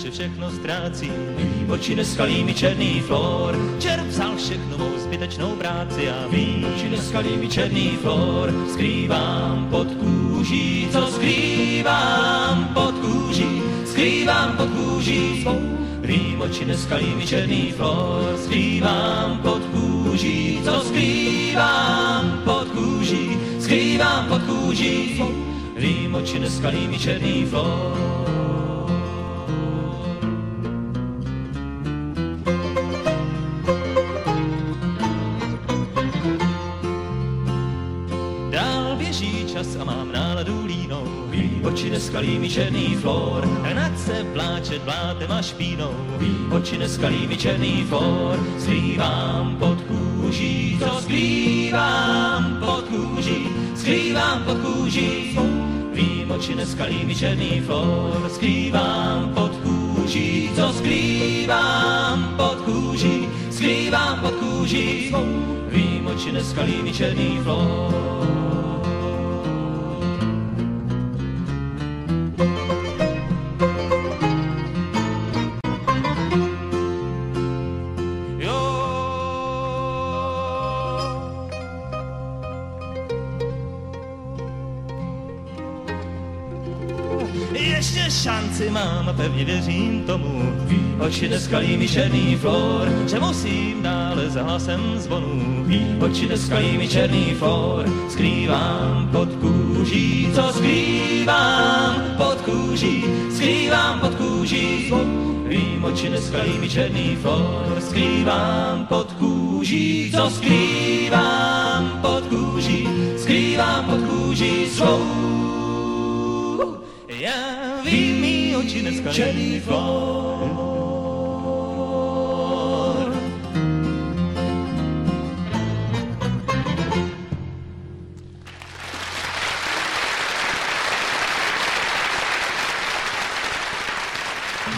že všechno ztrácí. Mý oči neskalí mi černý flor, červ vzal všechno mou zbytečnou práci a mý oči neskalí mi černý flor, skrývám pod kůží, co skrývám pod kůží, skrývám pod kůží svou. Mým oči neskalí mi černý flor, skrývám pod kůží, co skrývám pod kůží, skrývám pod kůží. Mým oči neskalí mi černý flor. Běží čas a mám náladu línou, Mý oči neskalí mi černý flor, hned se pláčet blátem a špínou. Mý oči neskalí mi černý flor, skrývám pod kůží, co skrývám pod kůží, skrývám pod kůží. Mý oči neskalí mi černý flor, skrývám pod kůží, co skrývám pod kůží, skrývám pod kůží. Mý oči neskalí mi černý flor. Ještě šanci mám pevně věřím tomu. Oči neskalí mi černý flor, že musím dále za hlasem zvonu. Oči neskalí mi černý flor, skrývám pod kůží, co skrývám pod kůží, skrývám pod kůží. Vím, oči neskalí mi černý flor, skrývám pod kůží, co skrývám pod kůží, skrývám pod kůží svou. Já vím, mý oči neskalí Černý flor.